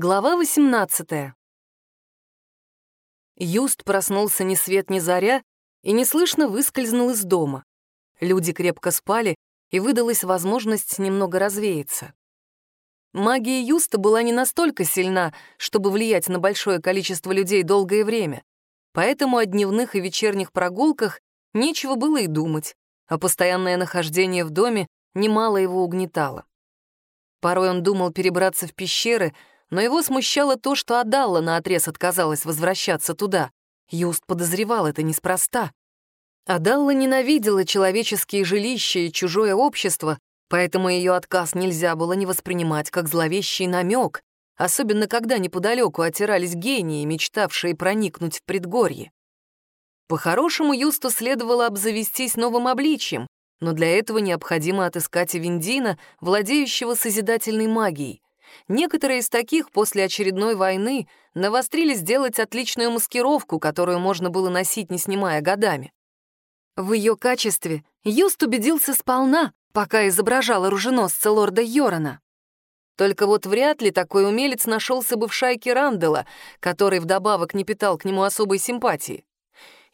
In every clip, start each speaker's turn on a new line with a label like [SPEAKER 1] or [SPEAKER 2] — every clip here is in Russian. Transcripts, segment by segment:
[SPEAKER 1] Глава 18 Юст проснулся ни свет ни заря и неслышно выскользнул из дома. Люди крепко спали, и выдалась возможность немного развеяться. Магия Юста была не настолько сильна, чтобы влиять на большое количество людей долгое время, поэтому о дневных и вечерних прогулках нечего было и думать, а постоянное нахождение в доме немало его угнетало. Порой он думал перебраться в пещеры, но его смущало то, что Адалла наотрез отказалась возвращаться туда. Юст подозревал это неспроста. Адалла ненавидела человеческие жилища и чужое общество, поэтому ее отказ нельзя было не воспринимать как зловещий намек, особенно когда неподалеку отирались гении, мечтавшие проникнуть в предгорье. По-хорошему, Юсту следовало обзавестись новым обличьем, но для этого необходимо отыскать Эвендина, владеющего созидательной магией. Некоторые из таких после очередной войны навострили сделать отличную маскировку, которую можно было носить, не снимая годами. В ее качестве Юст убедился сполна, пока изображал оруженосца лорда Йорона. Только вот вряд ли такой умелец нашелся бы в шайке Рандела, который вдобавок не питал к нему особой симпатии.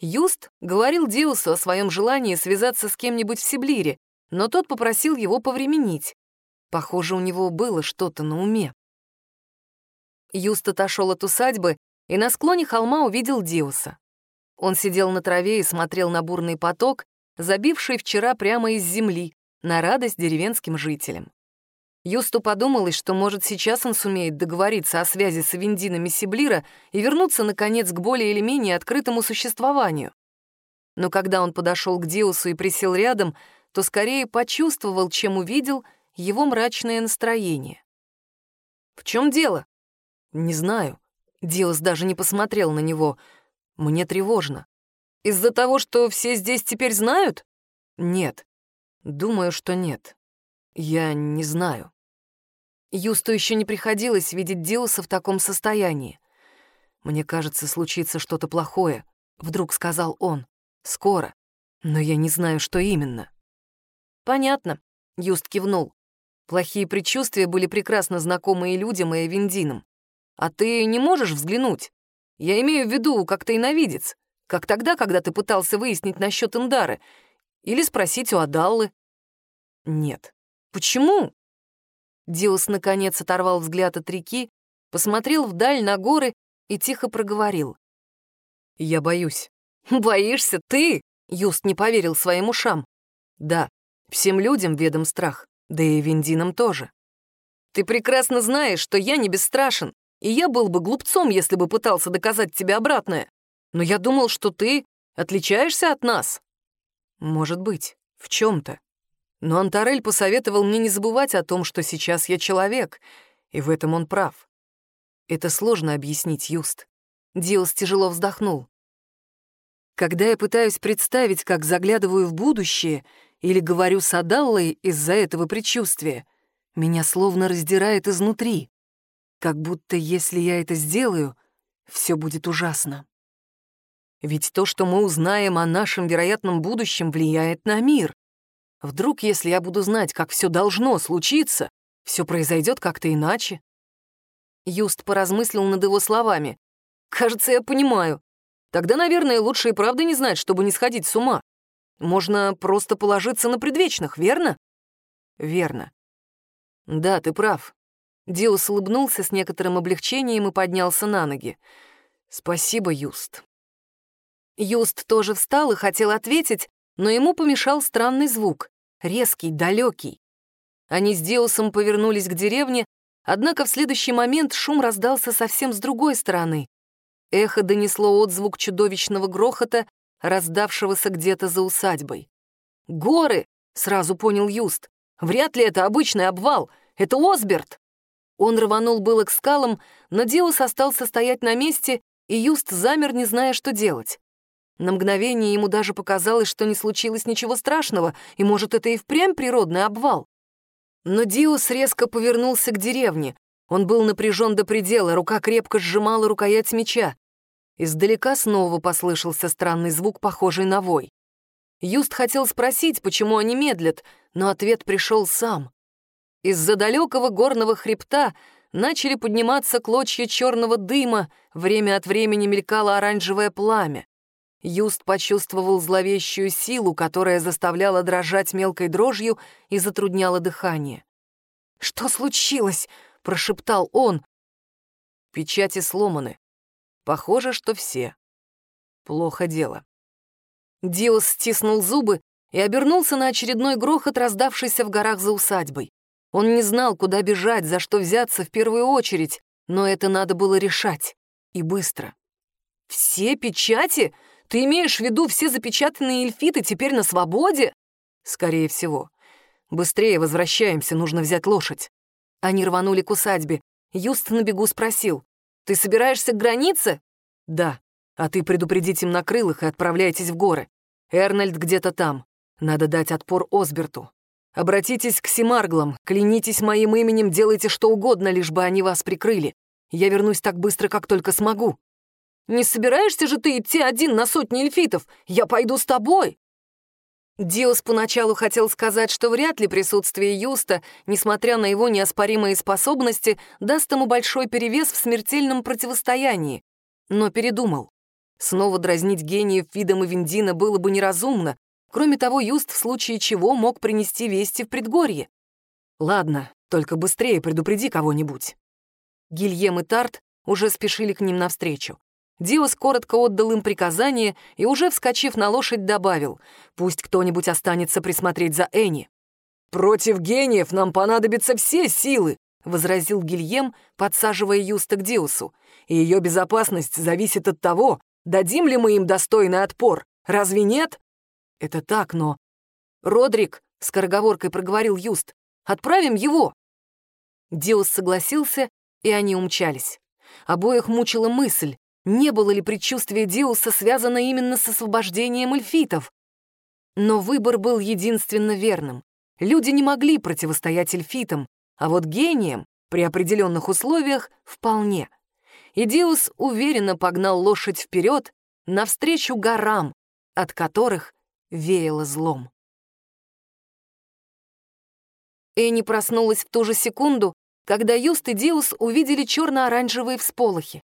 [SPEAKER 1] Юст говорил Диусу о своем желании связаться с кем-нибудь в Сиблире, но тот попросил его повременить. Похоже, у него было что-то на уме. Юст отошел от усадьбы и на склоне холма увидел Диуса. Он сидел на траве и смотрел на бурный поток, забивший вчера прямо из земли, на радость деревенским жителям. Юсту подумалось, что, может, сейчас он сумеет договориться о связи с Авендинами Сиблира и вернуться, наконец, к более или менее открытому существованию. Но когда он подошел к Диусу и присел рядом, то скорее почувствовал, чем увидел, его мрачное настроение. «В чем дело?» «Не знаю». Диос даже не посмотрел на него. «Мне тревожно». «Из-за того, что все здесь теперь знают?» «Нет. Думаю, что нет. Я не знаю». Юсту еще не приходилось видеть Диоса в таком состоянии. «Мне кажется, случится что-то плохое», — вдруг сказал он. «Скоро. Но я не знаю, что именно». «Понятно», — Юст кивнул. Плохие предчувствия были прекрасно знакомы и людям, и Эвендинам. А ты не можешь взглянуть? Я имею в виду, как тайновидец, как тогда, когда ты пытался выяснить насчет Индары, или спросить у Адаллы. Нет. Почему? Диус наконец оторвал взгляд от реки, посмотрел вдаль на горы и тихо проговорил. «Я боюсь». «Боишься ты?» — Юст не поверил своим ушам. «Да, всем людям ведом страх. Да и Виндинам тоже. Ты прекрасно знаешь, что я не бесстрашен, и я был бы глупцом, если бы пытался доказать тебе обратное. Но я думал, что ты отличаешься от нас. Может быть, в чем-то. Но Антарель посоветовал мне не забывать о том, что сейчас я человек, и в этом он прав. Это сложно объяснить, Юст. Диос тяжело вздохнул. Когда я пытаюсь представить, как заглядываю в будущее или говорю с Адаллой из-за этого предчувствия, меня словно раздирает изнутри. Как будто если я это сделаю, все будет ужасно. Ведь то, что мы узнаем о нашем вероятном будущем, влияет на мир. Вдруг, если я буду знать, как все должно случиться, все произойдет как-то иначе. Юст поразмыслил над его словами. «Кажется, я понимаю. Тогда, наверное, лучше и правда не знать, чтобы не сходить с ума. Можно просто положиться на предвечных, верно? Верно. Да, ты прав. Диус улыбнулся с некоторым облегчением и поднялся на ноги. Спасибо, Юст. Юст тоже встал и хотел ответить, но ему помешал странный звук, резкий, далекий. Они с Диусом повернулись к деревне, однако в следующий момент шум раздался совсем с другой стороны. Эхо донесло отзвук чудовищного грохота, раздавшегося где-то за усадьбой. «Горы!» — сразу понял Юст. «Вряд ли это обычный обвал. Это Осберт!» Он рванул было к скалам, но Диус остался стоять на месте, и Юст замер, не зная, что делать. На мгновение ему даже показалось, что не случилось ничего страшного, и, может, это и впрямь природный обвал. Но Диус резко повернулся к деревне. Он был напряжен до предела, рука крепко сжимала рукоять меча. Издалека снова послышался странный звук, похожий на вой. Юст хотел спросить, почему они медлят, но ответ пришел сам. Из-за далекого горного хребта начали подниматься клочья черного дыма, время от времени мелькало оранжевое пламя. Юст почувствовал зловещую силу, которая заставляла дрожать мелкой дрожью и затрудняла дыхание. «Что случилось?» — прошептал он. Печати сломаны. Похоже, что все. Плохо дело. Диос стиснул зубы и обернулся на очередной грохот, раздавшийся в горах за усадьбой. Он не знал, куда бежать, за что взяться в первую очередь, но это надо было решать. И быстро. «Все печати? Ты имеешь в виду все запечатанные эльфиты теперь на свободе?» «Скорее всего. Быстрее возвращаемся, нужно взять лошадь». Они рванули к усадьбе. Юст на бегу спросил. «Ты собираешься к границе?» «Да. А ты предупреди темнокрылых и отправляйтесь в горы. Эрнольд где-то там. Надо дать отпор Осберту. Обратитесь к Семарглам, клянитесь моим именем, делайте что угодно, лишь бы они вас прикрыли. Я вернусь так быстро, как только смогу. Не собираешься же ты идти один на сотни эльфитов? Я пойду с тобой!» Диос поначалу хотел сказать, что вряд ли присутствие Юста, несмотря на его неоспоримые способности, даст ему большой перевес в смертельном противостоянии. Но передумал. Снова дразнить гениев Фидом и Виндина было бы неразумно. Кроме того, Юст в случае чего мог принести вести в предгорье. Ладно, только быстрее предупреди кого-нибудь. Гильем и Тарт уже спешили к ним навстречу. Диос коротко отдал им приказание и, уже вскочив на лошадь, добавил, «Пусть кто-нибудь останется присмотреть за Энни». «Против гениев нам понадобятся все силы», — возразил Гильем, подсаживая Юста к Диусу. «И ее безопасность зависит от того, дадим ли мы им достойный отпор. Разве нет?» «Это так, но...» «Родрик», — скороговоркой проговорил Юст, — «отправим его». Диус согласился, и они умчались. Обоих мучила мысль, не было ли предчувствие Диуса связано именно с освобождением эльфитов? Но выбор был единственно верным. Люди не могли противостоять эльфитам, а вот гениям при определенных условиях вполне. И Диус уверенно погнал лошадь вперед навстречу горам, от которых веяло злом. Энни проснулась в ту же секунду, когда Юст и Диус увидели черно-оранжевые всполохи.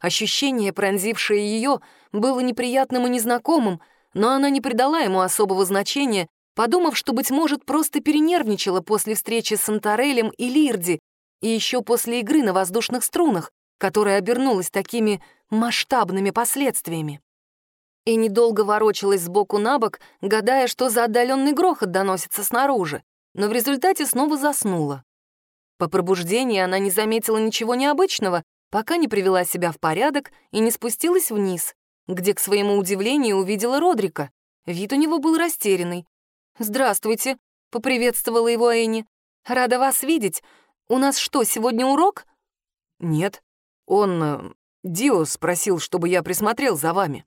[SPEAKER 1] Ощущение, пронзившее ее, было неприятным и незнакомым, но она не придала ему особого значения, подумав, что, быть может, просто перенервничала после встречи с Антарелем и Лирди, и еще после игры на воздушных струнах, которая обернулась такими масштабными последствиями. И недолго ворочалась сбоку на бок, гадая, что за отдаленный грохот доносится снаружи, но в результате снова заснула. По пробуждении она не заметила ничего необычного, пока не привела себя в порядок и не спустилась вниз, где, к своему удивлению, увидела Родрика. Вид у него был растерянный. «Здравствуйте», — поприветствовала его Энни. «Рада вас видеть. У нас что, сегодня урок?» «Нет. Он... Э, Дио спросил, чтобы я присмотрел за вами».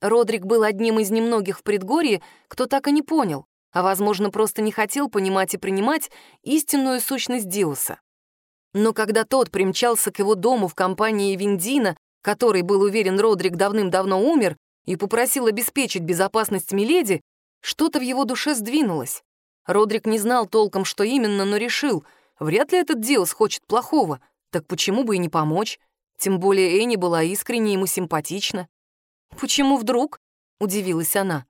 [SPEAKER 1] Родрик был одним из немногих в предгорье, кто так и не понял, а, возможно, просто не хотел понимать и принимать истинную сущность Диоса. Но когда тот примчался к его дому в компании Виндина, который был уверен, Родрик давным-давно умер, и попросил обеспечить безопасность Миледи, что-то в его душе сдвинулось. Родрик не знал толком, что именно, но решил, вряд ли этот Диос хочет плохого, так почему бы и не помочь? Тем более Энни была искренне ему симпатична. «Почему вдруг?» — удивилась она.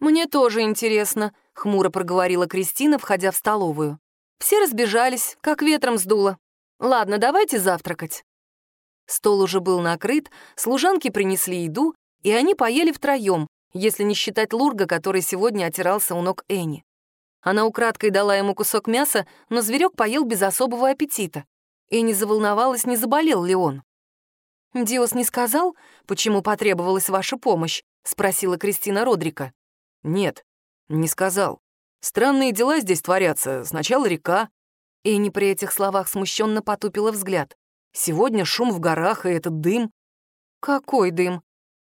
[SPEAKER 1] «Мне тоже интересно», — хмуро проговорила Кристина, входя в столовую. Все разбежались, как ветром сдуло. Ладно, давайте завтракать. Стол уже был накрыт, служанки принесли еду, и они поели втроем, если не считать Лурга, который сегодня отирался у ног Энни. Она украдкой дала ему кусок мяса, но зверек поел без особого аппетита. Энни заволновалась, не заболел ли он. «Диос не сказал, почему потребовалась ваша помощь?» — спросила Кристина Родрика. «Нет, не сказал. Странные дела здесь творятся. Сначала река, Энни при этих словах смущенно потупила взгляд. «Сегодня шум в горах и этот дым». «Какой дым?»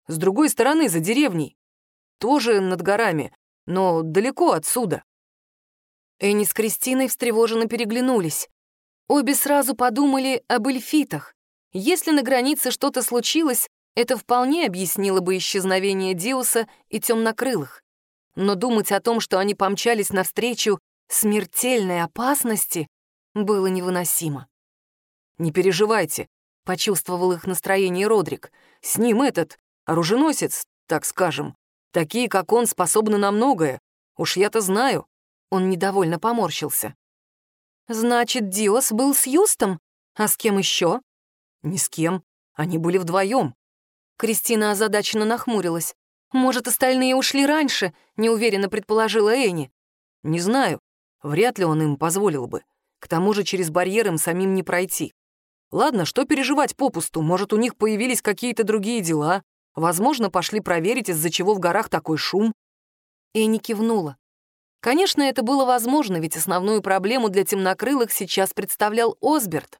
[SPEAKER 1] «С другой стороны, за деревней. Тоже над горами, но далеко отсюда». Энни с Кристиной встревоженно переглянулись. Обе сразу подумали об эльфитах. Если на границе что-то случилось, это вполне объяснило бы исчезновение Диуса и темнокрылых. Но думать о том, что они помчались навстречу смертельной опасности, было невыносимо. «Не переживайте», — почувствовал их настроение Родрик. «С ним этот, оруженосец, так скажем. Такие, как он, способны на многое. Уж я-то знаю». Он недовольно поморщился. «Значит, Диос был с Юстом? А с кем еще? «Ни с кем. Они были вдвоем. Кристина озадаченно нахмурилась. «Может, остальные ушли раньше?» — неуверенно предположила Энни. «Не знаю. Вряд ли он им позволил бы. К тому же через барьер им самим не пройти. Ладно, что переживать попусту, может, у них появились какие-то другие дела. Возможно, пошли проверить, из-за чего в горах такой шум». Энни кивнула. Конечно, это было возможно, ведь основную проблему для темнокрылых сейчас представлял Осберт.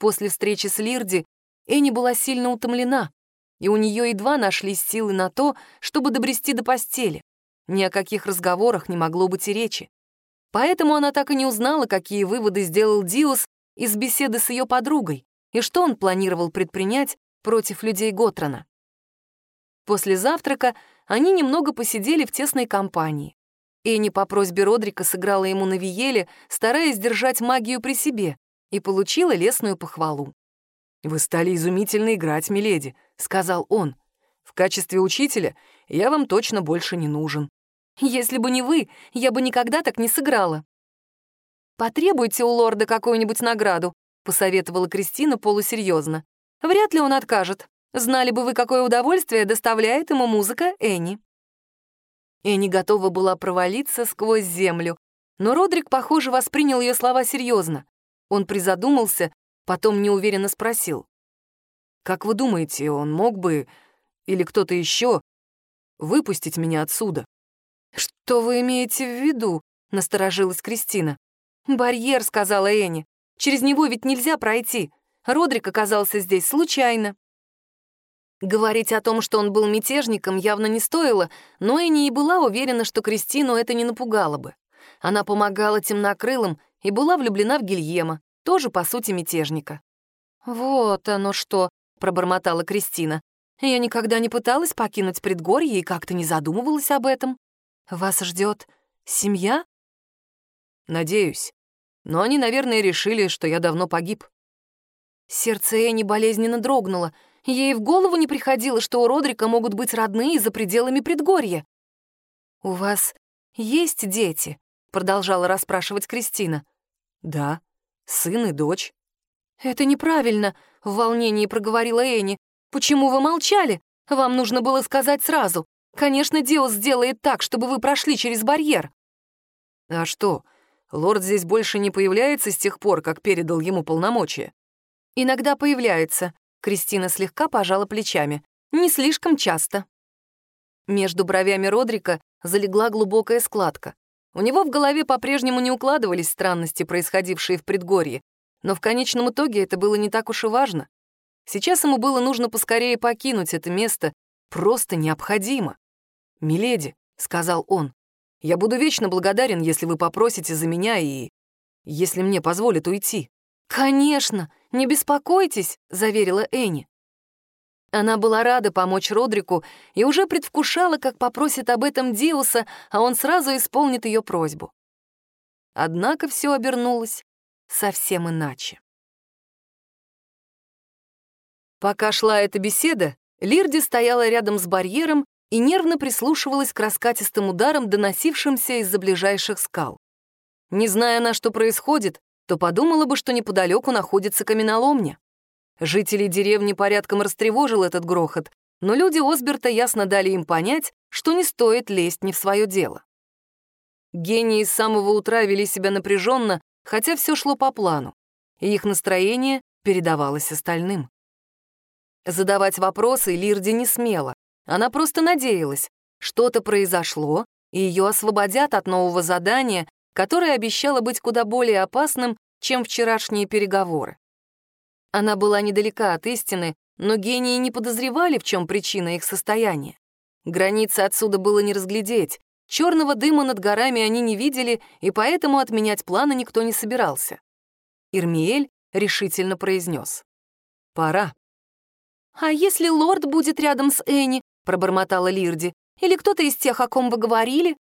[SPEAKER 1] После встречи с Лирди Энни была сильно утомлена, и у нее едва нашлись силы на то, чтобы добрести до постели. Ни о каких разговорах не могло быть и речи. Поэтому она так и не узнала, какие выводы сделал Диус из беседы с ее подругой и что он планировал предпринять против людей Готрона. После завтрака они немного посидели в тесной компании. Энни по просьбе Родрика сыграла ему на виеле, стараясь держать магию при себе, и получила лесную похвалу. «Вы стали изумительно играть, миледи», — сказал он. «В качестве учителя я вам точно больше не нужен». «Если бы не вы, я бы никогда так не сыграла». «Потребуйте у лорда какую-нибудь награду», — посоветовала Кристина полусерьезно. «Вряд ли он откажет. Знали бы вы, какое удовольствие доставляет ему музыка Энни». Энни готова была провалиться сквозь землю, но Родрик, похоже, воспринял ее слова серьезно. Он призадумался Потом неуверенно спросил. «Как вы думаете, он мог бы, или кто-то еще, выпустить меня отсюда?» «Что вы имеете в виду?» — насторожилась Кристина. «Барьер», — сказала Энни. «Через него ведь нельзя пройти. Родрик оказался здесь случайно». Говорить о том, что он был мятежником, явно не стоило, но Энни и была уверена, что Кристину это не напугало бы. Она помогала темнокрылым и была влюблена в Гильема тоже, по сути, мятежника. «Вот оно что», — пробормотала Кристина. «Я никогда не пыталась покинуть предгорье и как-то не задумывалась об этом. Вас ждет семья?» «Надеюсь. Но они, наверное, решили, что я давно погиб». Сердце Энни болезненно дрогнуло. Ей в голову не приходило, что у Родрика могут быть родные за пределами предгорья. «У вас есть дети?» — продолжала расспрашивать Кристина. «Да», сын и дочь». «Это неправильно», — в волнении проговорила Энни. «Почему вы молчали? Вам нужно было сказать сразу. Конечно, Диос сделает так, чтобы вы прошли через барьер». «А что, лорд здесь больше не появляется с тех пор, как передал ему полномочия?» «Иногда появляется», — Кристина слегка пожала плечами. «Не слишком часто». Между бровями Родрика залегла глубокая складка. У него в голове по-прежнему не укладывались странности, происходившие в предгорье, но в конечном итоге это было не так уж и важно. Сейчас ему было нужно поскорее покинуть это место, просто необходимо. «Миледи», — сказал он, — «я буду вечно благодарен, если вы попросите за меня и... если мне позволят уйти». «Конечно, не беспокойтесь», — заверила Энни. Она была рада помочь Родрику и уже предвкушала, как попросит об этом Диуса, а он сразу исполнит ее просьбу. Однако все обернулось совсем иначе. Пока шла эта беседа, Лирди стояла рядом с барьером и нервно прислушивалась к раскатистым ударам, доносившимся из-за ближайших скал. Не зная на что происходит, то подумала бы, что неподалеку находится каменоломня. Жители деревни порядком растревожил этот грохот, но люди Осберта ясно дали им понять, что не стоит лезть не в свое дело. Гении с самого утра вели себя напряженно, хотя все шло по плану, и их настроение передавалось остальным. Задавать вопросы Лирди не смела. Она просто надеялась, что-то произошло, и ее освободят от нового задания, которое обещало быть куда более опасным, чем вчерашние переговоры. Она была недалека от истины, но гении не подозревали, в чем причина их состояния. Границы отсюда было не разглядеть. Черного дыма над горами они не видели, и поэтому отменять планы никто не собирался. Ирмиэль решительно произнес. «Пора». «А если лорд будет рядом с Энни?» — пробормотала Лирди. «Или кто-то из тех, о ком вы говорили?»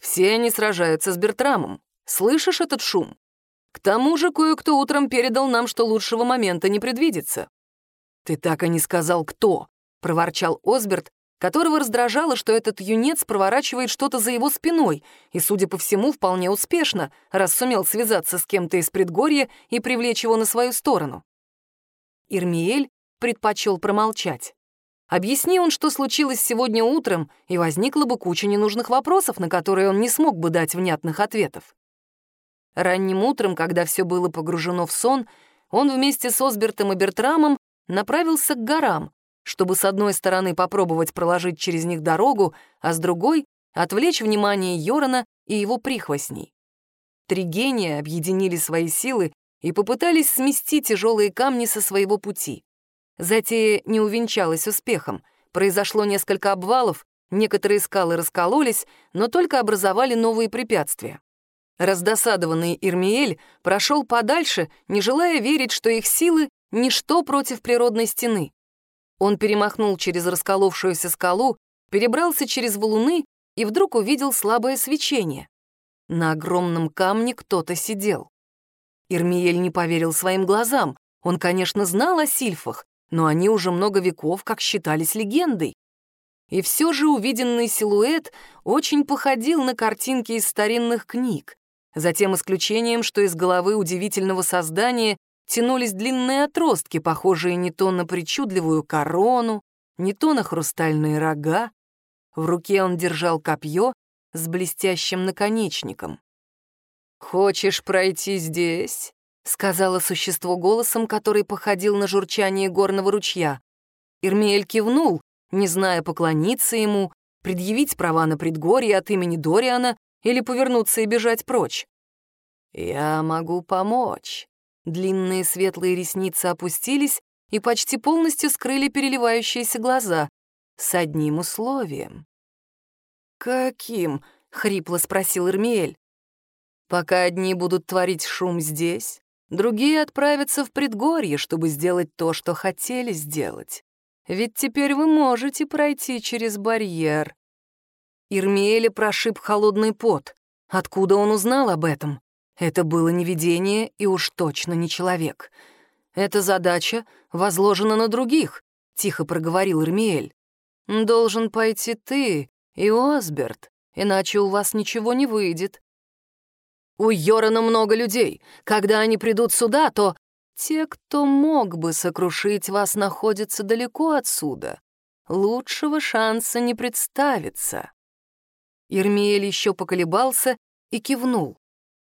[SPEAKER 1] «Все они сражаются с Бертрамом. Слышишь этот шум?» К тому же кое-кто утром передал нам, что лучшего момента не предвидится». «Ты так и не сказал, кто», — проворчал Осберт, которого раздражало, что этот юнец проворачивает что-то за его спиной, и, судя по всему, вполне успешно, раз сумел связаться с кем-то из предгорья и привлечь его на свою сторону. Ирмиэль предпочел промолчать. Объясни он, что случилось сегодня утром, и возникла бы куча ненужных вопросов, на которые он не смог бы дать внятных ответов. Ранним утром, когда все было погружено в сон, он вместе с Осбертом и Бертрамом направился к горам, чтобы с одной стороны попробовать проложить через них дорогу, а с другой — отвлечь внимание Йорона и его прихвостней. Три гения объединили свои силы и попытались смести тяжелые камни со своего пути. Затея не увенчалась успехом, произошло несколько обвалов, некоторые скалы раскололись, но только образовали новые препятствия. Раздосадованный Ирмиэль прошел подальше, не желая верить, что их силы — ничто против природной стены. Он перемахнул через расколовшуюся скалу, перебрался через валуны и вдруг увидел слабое свечение. На огромном камне кто-то сидел. Ирмиель не поверил своим глазам. Он, конечно, знал о сильфах, но они уже много веков как считались легендой. И все же увиденный силуэт очень походил на картинки из старинных книг, за тем исключением, что из головы удивительного создания тянулись длинные отростки, похожие не то на причудливую корону, не то на хрустальные рога. В руке он держал копье с блестящим наконечником. «Хочешь пройти здесь?» — сказала существо голосом, который походил на журчание горного ручья. Ирмиэль кивнул, не зная, поклониться ему, предъявить права на предгорье от имени Дориана или повернуться и бежать прочь. «Я могу помочь», Длинные светлые ресницы опустились и почти полностью скрыли переливающиеся глаза. С одним условием. «Каким?» — хрипло спросил Ирмиэль. «Пока одни будут творить шум здесь, другие отправятся в предгорье, чтобы сделать то, что хотели сделать. Ведь теперь вы можете пройти через барьер». Ирмиэля прошиб холодный пот. Откуда он узнал об этом? Это было не видение и уж точно не человек. Эта задача возложена на других, — тихо проговорил Ирмиэль. Должен пойти ты и Осберт, иначе у вас ничего не выйдет. У Йорана много людей. Когда они придут сюда, то те, кто мог бы сокрушить вас, находятся далеко отсюда. Лучшего шанса не представится. Ирмиэль еще поколебался и кивнул.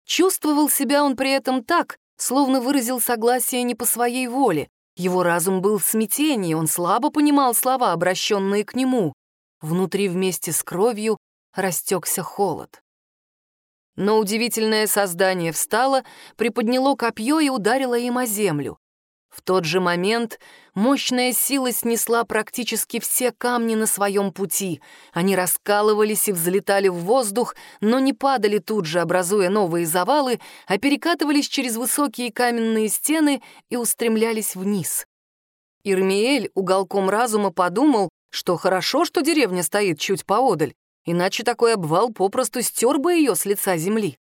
[SPEAKER 1] Чувствовал себя он при этом так, словно выразил согласие не по своей воле. Его разум был в смятении, он слабо понимал слова, обращенные к нему. Внутри вместе с кровью растекся холод. Но удивительное создание встало, приподняло копье и ударило им о землю. В тот же момент мощная сила снесла практически все камни на своем пути. Они раскалывались и взлетали в воздух, но не падали тут же, образуя новые завалы, а перекатывались через высокие каменные стены и устремлялись вниз. Ирмиэль уголком разума подумал, что хорошо, что деревня стоит чуть поодаль, иначе такой обвал попросту стер бы ее с лица земли.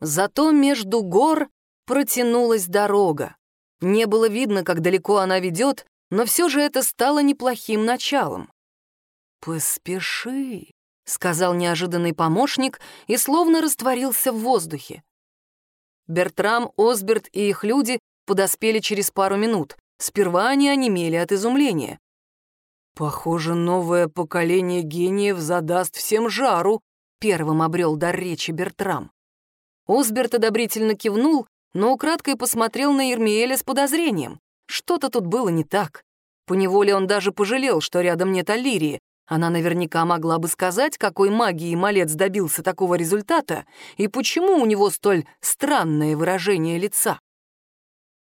[SPEAKER 1] Зато между гор протянулась дорога. Не было видно, как далеко она ведет, но все же это стало неплохим началом. «Поспеши», — сказал неожиданный помощник и словно растворился в воздухе. Бертрам, Осберт и их люди подоспели через пару минут. Сперва они онемели от изумления. «Похоже, новое поколение гениев задаст всем жару», — первым обрел дар речи Бертрам. Осберт одобрительно кивнул, но украдкой посмотрел на Ермиэля с подозрением. Что-то тут было не так. Поневоле он даже пожалел, что рядом нет Аллирии. Она наверняка могла бы сказать, какой магией малец добился такого результата и почему у него столь странное выражение лица.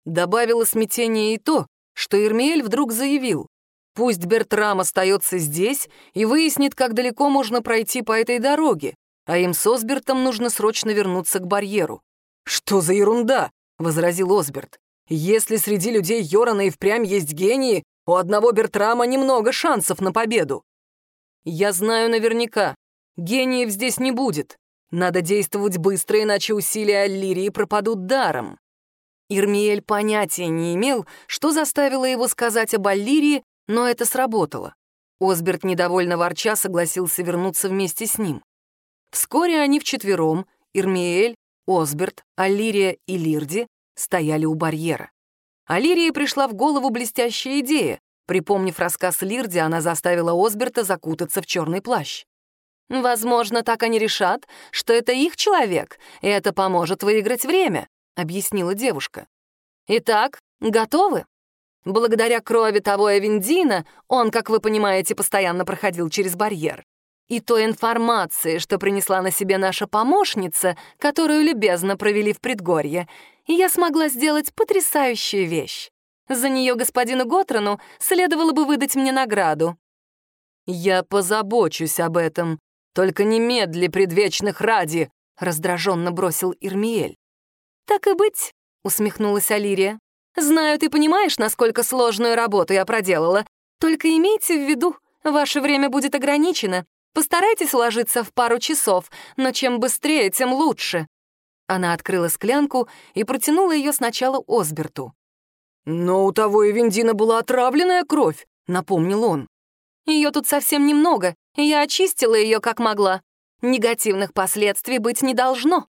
[SPEAKER 1] Добавило смятение и то, что Ирмиэль вдруг заявил, пусть Бертрам остается здесь и выяснит, как далеко можно пройти по этой дороге, а им с Осбертом нужно срочно вернуться к барьеру. «Что за ерунда?» — возразил Осберт. «Если среди людей Йорана и впрямь есть гении, у одного Бертрама немного шансов на победу». «Я знаю наверняка. Гениев здесь не будет. Надо действовать быстро, иначе усилия Аллирии пропадут даром. Ирмиэль понятия не имел, что заставило его сказать об Аллирии, но это сработало. Осберт, недовольно ворча, согласился вернуться вместе с ним. Вскоре они вчетвером, Ирмиэль, Осберт, Аллирия и Лирди, стояли у барьера. Алирии пришла в голову блестящая идея. Припомнив рассказ Лирди, она заставила Осберта закутаться в черный плащ. «Возможно, так они решат, что это их человек, и это поможет выиграть время», — объяснила девушка. «Итак, готовы?» Благодаря крови того Эвендина он, как вы понимаете, постоянно проходил через барьер. И той информации, что принесла на себе наша помощница, которую любезно провели в предгорье, я смогла сделать потрясающую вещь. За нее господину Готрону следовало бы выдать мне награду. «Я позабочусь об этом», только немедли предвечных ради!» — раздраженно бросил Ирмиэль. «Так и быть», — усмехнулась Алирия. «Знаю, ты понимаешь, насколько сложную работу я проделала. Только имейте в виду, ваше время будет ограничено. Постарайтесь уложиться в пару часов, но чем быстрее, тем лучше». Она открыла склянку и протянула ее сначала Осберту. «Но у того и Вендина была отравленная кровь», — напомнил он. Ее тут совсем немного, и я очистила ее как могла. Негативных последствий быть не должно.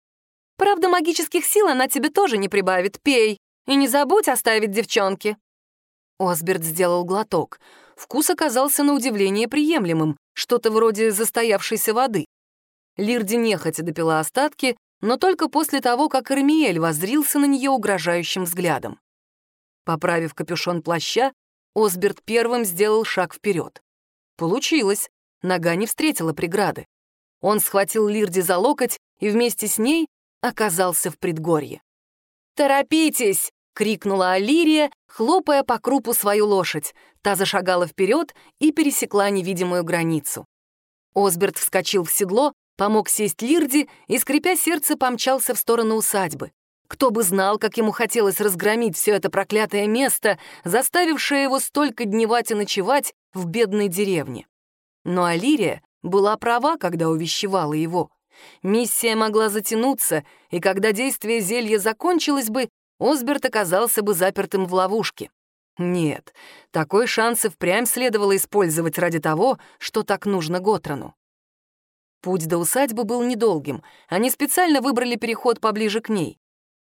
[SPEAKER 1] Правда, магических сил она тебе тоже не прибавит, пей. И не забудь оставить девчонки». Осберт сделал глоток. Вкус оказался на удивление приемлемым, что-то вроде застоявшейся воды. Лирди нехотя допила остатки, но только после того, как Эрмиэль воззрился на нее угрожающим взглядом. Поправив капюшон плаща, Осберт первым сделал шаг вперед. Получилось. Нога не встретила преграды. Он схватил Лирди за локоть и вместе с ней оказался в предгорье. «Торопитесь!» — крикнула Алирия, хлопая по крупу свою лошадь. Та зашагала вперед и пересекла невидимую границу. Осберт вскочил в седло, помог сесть Лирди и, скрипя сердце, помчался в сторону усадьбы. Кто бы знал, как ему хотелось разгромить все это проклятое место, заставившее его столько дневать и ночевать в бедной деревне. Но Алирия была права, когда увещевала его. Миссия могла затянуться, и когда действие зелья закончилось бы, Осберт оказался бы запертым в ловушке. Нет, такой шанс и впрямь следовало использовать ради того, что так нужно Готрону. Путь до усадьбы был недолгим, они специально выбрали переход поближе к ней.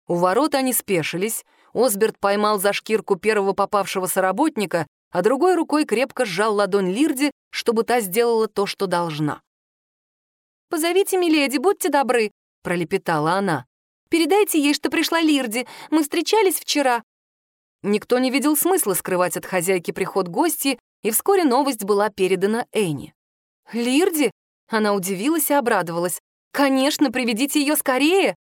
[SPEAKER 1] У ворот они спешились, Осберт поймал за шкирку первого попавшегося работника а другой рукой крепко сжал ладонь Лирди, чтобы та сделала то, что должна. «Позовите Миледи, будьте добры», — пролепетала она. «Передайте ей, что пришла Лирди. Мы встречались вчера». Никто не видел смысла скрывать от хозяйки приход гости, и вскоре новость была передана Энни. «Лирди?» — она удивилась и обрадовалась. «Конечно, приведите ее скорее!»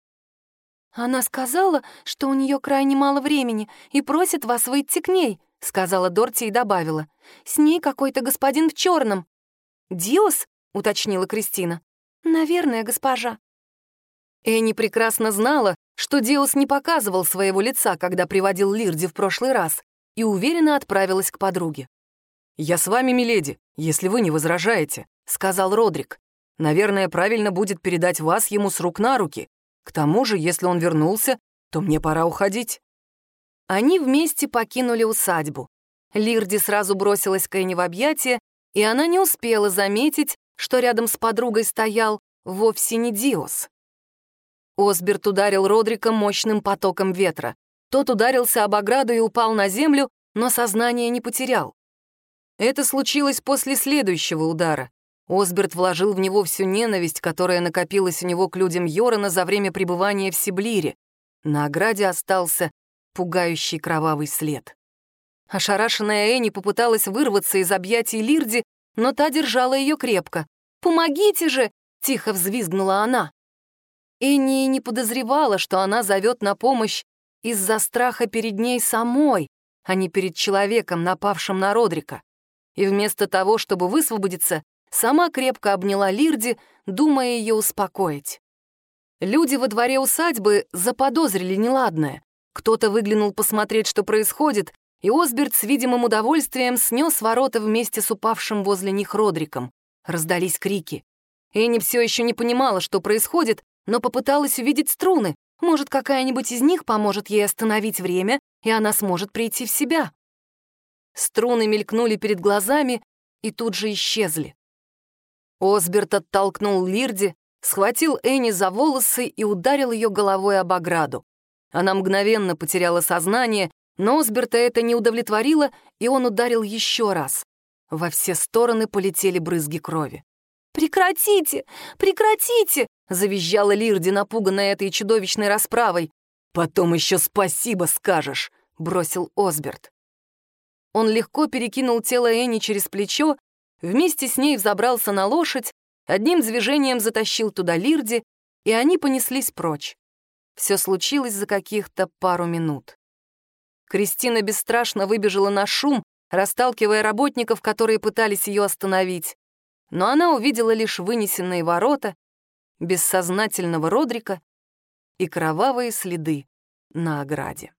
[SPEAKER 1] Она сказала, что у нее крайне мало времени и просит вас выйти к ней, — сказала Дорти и добавила. «С ней какой-то господин в черном. «Диос?» — уточнила Кристина. «Наверное, госпожа». Энни прекрасно знала, что Диос не показывал своего лица, когда приводил Лирди в прошлый раз, и уверенно отправилась к подруге. «Я с вами, миледи, если вы не возражаете», — сказал Родрик. «Наверное, правильно будет передать вас ему с рук на руки. К тому же, если он вернулся, то мне пора уходить». Они вместе покинули усадьбу. Лирди сразу бросилась к Энни в объятия, и она не успела заметить, что рядом с подругой стоял вовсе не Диос. Осберт ударил Родрика мощным потоком ветра. Тот ударился об ограду и упал на землю, но сознание не потерял. Это случилось после следующего удара. Осберт вложил в него всю ненависть, которая накопилась у него к людям Йорона за время пребывания в Сиблире. На ограде остался пугающий кровавый след. Ошарашенная Энни попыталась вырваться из объятий Лирди, но та держала ее крепко. «Помогите же!» — тихо взвизгнула она. Энни не подозревала, что она зовет на помощь из-за страха перед ней самой, а не перед человеком, напавшим на Родрика. И вместо того, чтобы высвободиться, сама крепко обняла Лирди, думая ее успокоить. Люди во дворе усадьбы заподозрили неладное. Кто-то выглянул посмотреть, что происходит, и Осберт с видимым удовольствием снес ворота вместе с упавшим возле них Родриком. Раздались крики. Энни все еще не понимала, что происходит, но попыталась увидеть струны. Может, какая-нибудь из них поможет ей остановить время, и она сможет прийти в себя. Струны мелькнули перед глазами и тут же исчезли. Осберт оттолкнул Лирди, схватил Энни за волосы и ударил ее головой об ограду. Она мгновенно потеряла сознание, но Осберта это не удовлетворило, и он ударил еще раз. Во все стороны полетели брызги крови. «Прекратите! Прекратите!» — завизжала Лирди, напуганная этой чудовищной расправой. «Потом еще спасибо скажешь!» — бросил Осберт. Он легко перекинул тело Энни через плечо, вместе с ней взобрался на лошадь, одним движением затащил туда Лирди, и они понеслись прочь. Все случилось за каких-то пару минут. Кристина бесстрашно выбежала на шум, расталкивая работников, которые пытались ее остановить. Но она увидела лишь вынесенные ворота, бессознательного Родрика и кровавые следы на ограде.